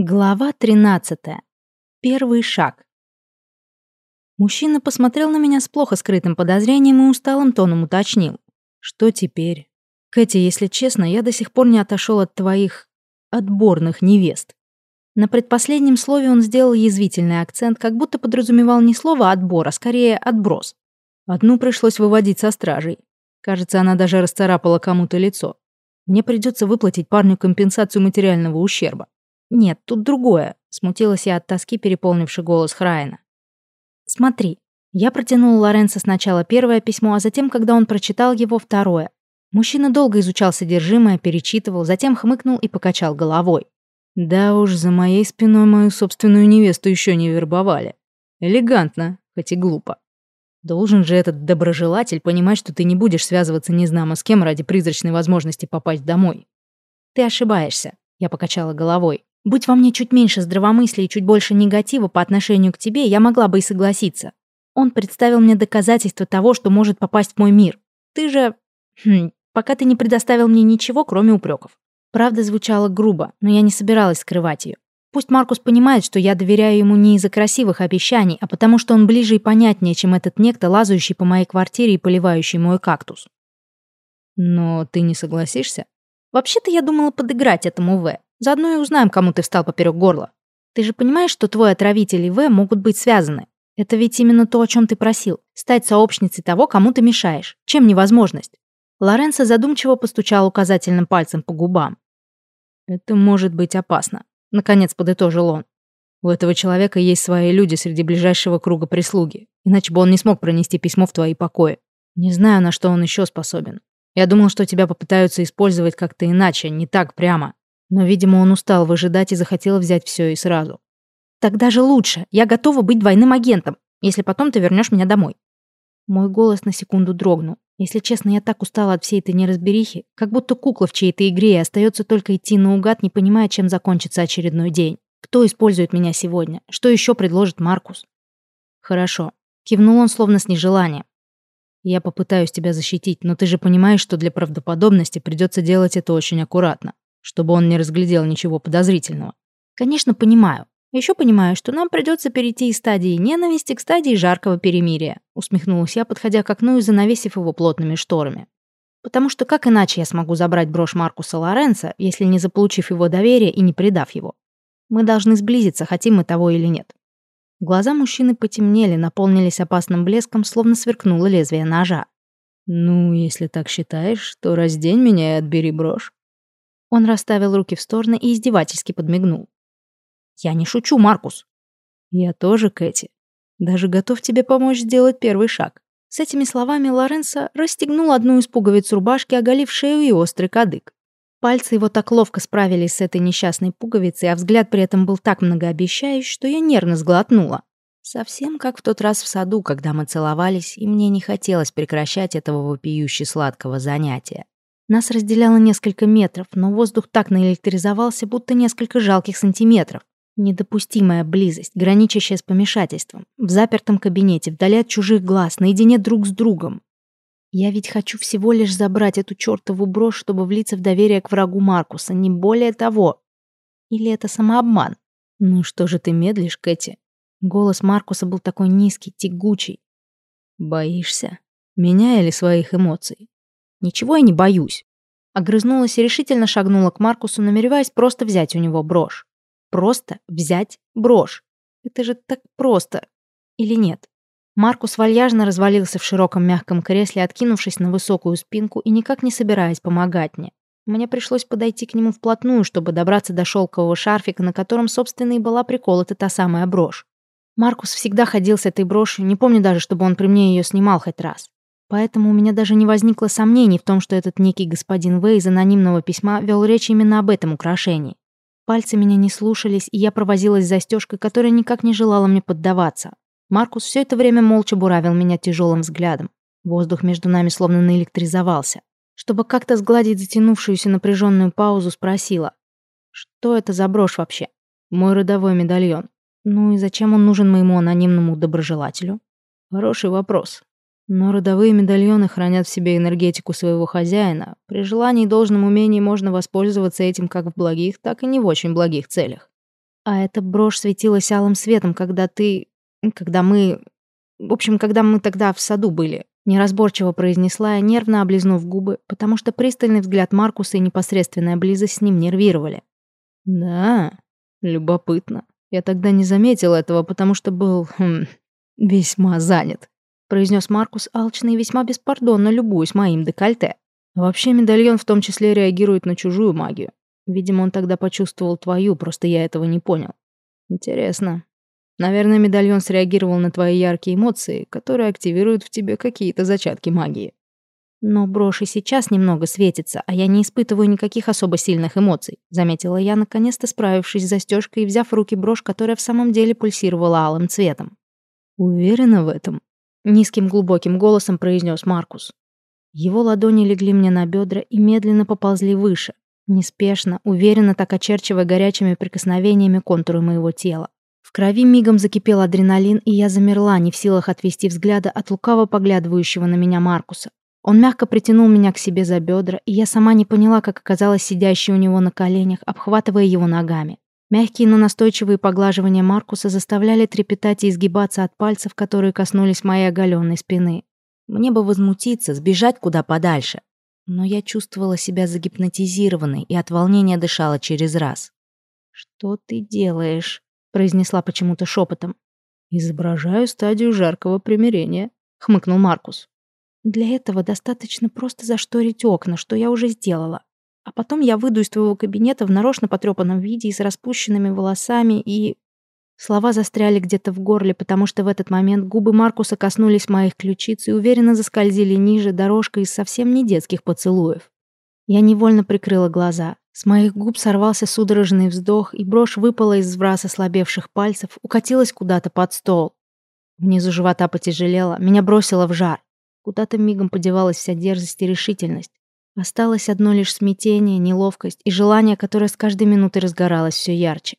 Глава 13. Первый шаг. Мужчина посмотрел на меня с плохо скрытым подозрением и усталым тоном уточнил. «Что теперь? Кэти, если честно, я до сих пор не отошел от твоих... отборных невест». На предпоследнем слове он сделал язвительный акцент, как будто подразумевал не слово «отбор», а скорее «отброс». Одну пришлось выводить со стражей. Кажется, она даже расцарапала кому-то лицо. Мне придется выплатить парню компенсацию материального ущерба. «Нет, тут другое», — смутилась я от тоски, переполнивший голос Храйна. «Смотри». Я протянул Лоренцо сначала первое письмо, а затем, когда он прочитал его, второе. Мужчина долго изучал содержимое, перечитывал, затем хмыкнул и покачал головой. «Да уж, за моей спиной мою собственную невесту еще не вербовали. Элегантно, хоть и глупо. Должен же этот доброжелатель понимать, что ты не будешь связываться незнамо с кем ради призрачной возможности попасть домой». «Ты ошибаешься», — я покачала головой. Будь во мне чуть меньше здравомыслия и чуть больше негатива по отношению к тебе, я могла бы и согласиться. Он представил мне доказательства того, что может попасть в мой мир. Ты же... Хм, пока ты не предоставил мне ничего, кроме упреков. Правда звучала грубо, но я не собиралась скрывать ее. Пусть Маркус понимает, что я доверяю ему не из-за красивых обещаний, а потому что он ближе и понятнее, чем этот некто, лазающий по моей квартире и поливающий мой кактус. Но ты не согласишься? Вообще-то я думала подыграть этому В. Заодно и узнаем, кому ты встал поперек горла. Ты же понимаешь, что твой отравитель и В могут быть связаны? Это ведь именно то, о чем ты просил. Стать сообщницей того, кому ты мешаешь. Чем невозможность? Лоренцо задумчиво постучал указательным пальцем по губам. «Это может быть опасно», — наконец подытожил он. «У этого человека есть свои люди среди ближайшего круга прислуги, иначе бы он не смог пронести письмо в твои покои. Не знаю, на что он еще способен. Я думал, что тебя попытаются использовать как-то иначе, не так прямо. Но, видимо, он устал выжидать и захотел взять все и сразу. «Тогда же лучше. Я готова быть двойным агентом, если потом ты вернешь меня домой». Мой голос на секунду дрогнул. Если честно, я так устала от всей этой неразберихи, как будто кукла в чьей-то игре, и остается только идти наугад, не понимая, чем закончится очередной день. Кто использует меня сегодня? Что еще предложит Маркус? Хорошо. Кивнул он словно с нежеланием. Я попытаюсь тебя защитить, но ты же понимаешь, что для правдоподобности придется делать это очень аккуратно чтобы он не разглядел ничего подозрительного. Конечно, понимаю. Еще понимаю, что нам придется перейти из стадии ненависти к стадии жаркого перемирия, усмехнулась я, подходя к окну и занавесив его плотными шторами. Потому что как иначе я смогу забрать брошь Маркуса Лоренца, если не заполучив его доверие и не предав его? Мы должны сблизиться, хотим мы того или нет. Глаза мужчины потемнели, наполнились опасным блеском, словно сверкнуло лезвие ножа. «Ну, если так считаешь, то раздень меня и отбери брошь». Он расставил руки в стороны и издевательски подмигнул. «Я не шучу, Маркус». «Я тоже, Кэти. Даже готов тебе помочь сделать первый шаг». С этими словами Лоренцо расстегнул одну из пуговиц рубашки, оголив шею и острый кадык. Пальцы его так ловко справились с этой несчастной пуговицей, а взгляд при этом был так многообещающий, что я нервно сглотнула. Совсем как в тот раз в саду, когда мы целовались, и мне не хотелось прекращать этого вопиюще сладкого занятия. Нас разделяло несколько метров, но воздух так наэлектризовался, будто несколько жалких сантиметров. Недопустимая близость, граничащая с помешательством. В запертом кабинете, вдали от чужих глаз, наедине друг с другом. Я ведь хочу всего лишь забрать эту чертову брошь, чтобы влиться в доверие к врагу Маркуса, не более того. Или это самообман? Ну что же ты медлишь, Кэти? Голос Маркуса был такой низкий, тягучий. Боишься? Меня или своих эмоций? Ничего я не боюсь. Огрызнулась и решительно шагнула к Маркусу, намереваясь просто взять у него брошь. Просто взять брошь. Это же так просто. Или нет? Маркус вальяжно развалился в широком мягком кресле, откинувшись на высокую спинку и никак не собираясь помогать мне. Мне пришлось подойти к нему вплотную, чтобы добраться до шелкового шарфика, на котором, собственно, и была приколота та самая брошь. Маркус всегда ходил с этой брошью, не помню даже, чтобы он при мне ее снимал хоть раз. Поэтому у меня даже не возникло сомнений в том, что этот некий господин В из анонимного письма вел речь именно об этом украшении. Пальцы меня не слушались, и я провозилась с застежкой, которая никак не желала мне поддаваться. Маркус все это время молча буравил меня тяжелым взглядом. Воздух между нами словно наэлектризовался. Чтобы как-то сгладить затянувшуюся напряженную паузу, спросила. «Что это за брошь вообще?» «Мой родовой медальон». «Ну и зачем он нужен моему анонимному доброжелателю?» «Хороший вопрос. Но родовые медальоны хранят в себе энергетику своего хозяина. При желании и должном умении можно воспользоваться этим как в благих, так и не в очень благих целях. А эта брошь светилась алым светом, когда ты... Когда мы... В общем, когда мы тогда в саду были. Неразборчиво произнесла я, нервно облизнув губы, потому что пристальный взгляд Маркуса и непосредственная близость с ним нервировали. «Да, любопытно. Я тогда не заметил этого, потому что был... Хм, весьма занят», произнес Маркус алчно и весьма беспардонно любуясь моим декольте. Вообще медальон в том числе реагирует на чужую магию. Видимо, он тогда почувствовал твою, просто я этого не понял. Интересно. Наверное, медальон среагировал на твои яркие эмоции, которые активируют в тебе какие-то зачатки магии. Но брошь и сейчас немного светится, а я не испытываю никаких особо сильных эмоций, заметила я, наконец-то справившись с застежкой и взяв в руки брошь, которая в самом деле пульсировала алым цветом. Уверена в этом? Низким глубоким голосом произнес Маркус. Его ладони легли мне на бедра и медленно поползли выше, Неспешно, уверенно так очерчивая горячими прикосновениями контуры моего тела. В крови мигом закипел адреналин, и я замерла, не в силах отвести взгляда от лукаво поглядывающего на меня Маркуса. Он мягко притянул меня к себе за бедра, и я сама не поняла, как оказалась сидящей у него на коленях, обхватывая его ногами. Мягкие, но настойчивые поглаживания Маркуса заставляли трепетать и изгибаться от пальцев, которые коснулись моей оголенной спины. Мне бы возмутиться, сбежать куда подальше но я чувствовала себя загипнотизированной и от волнения дышала через раз. «Что ты делаешь?» — произнесла почему-то шепотом. «Изображаю стадию жаркого примирения», — хмыкнул Маркус. «Для этого достаточно просто зашторить окна, что я уже сделала. А потом я выйду из твоего кабинета в нарочно потрепанном виде и с распущенными волосами и...» Слова застряли где-то в горле, потому что в этот момент губы Маркуса коснулись моих ключиц и уверенно заскользили ниже дорожкой из совсем не детских поцелуев. Я невольно прикрыла глаза. С моих губ сорвался судорожный вздох, и брошь выпала из враз ослабевших пальцев, укатилась куда-то под стол. Внизу живота потяжелело, меня бросило в жар. Куда-то мигом подевалась вся дерзость и решительность. Осталось одно лишь смятение, неловкость и желание, которое с каждой минутой разгоралось все ярче.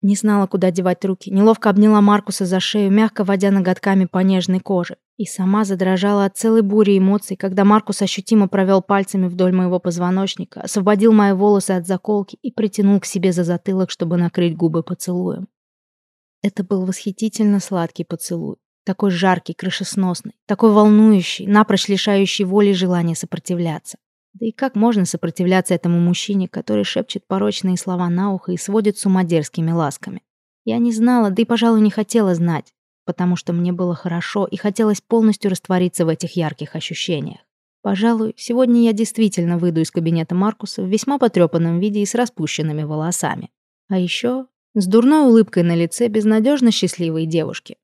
Не знала, куда девать руки, неловко обняла Маркуса за шею, мягко водя ноготками по нежной коже. И сама задрожала от целой бури эмоций, когда Маркус ощутимо провел пальцами вдоль моего позвоночника, освободил мои волосы от заколки и притянул к себе за затылок, чтобы накрыть губы поцелуем. Это был восхитительно сладкий поцелуй. Такой жаркий, крышесносный, такой волнующий, напрочь лишающий воли желания сопротивляться. Да и как можно сопротивляться этому мужчине, который шепчет порочные слова на ухо и сводит с ума дерзкими ласками? Я не знала, да и, пожалуй, не хотела знать, потому что мне было хорошо и хотелось полностью раствориться в этих ярких ощущениях. Пожалуй, сегодня я действительно выйду из кабинета Маркуса в весьма потрепанном виде и с распущенными волосами. А еще с дурной улыбкой на лице безнадежно счастливой девушки.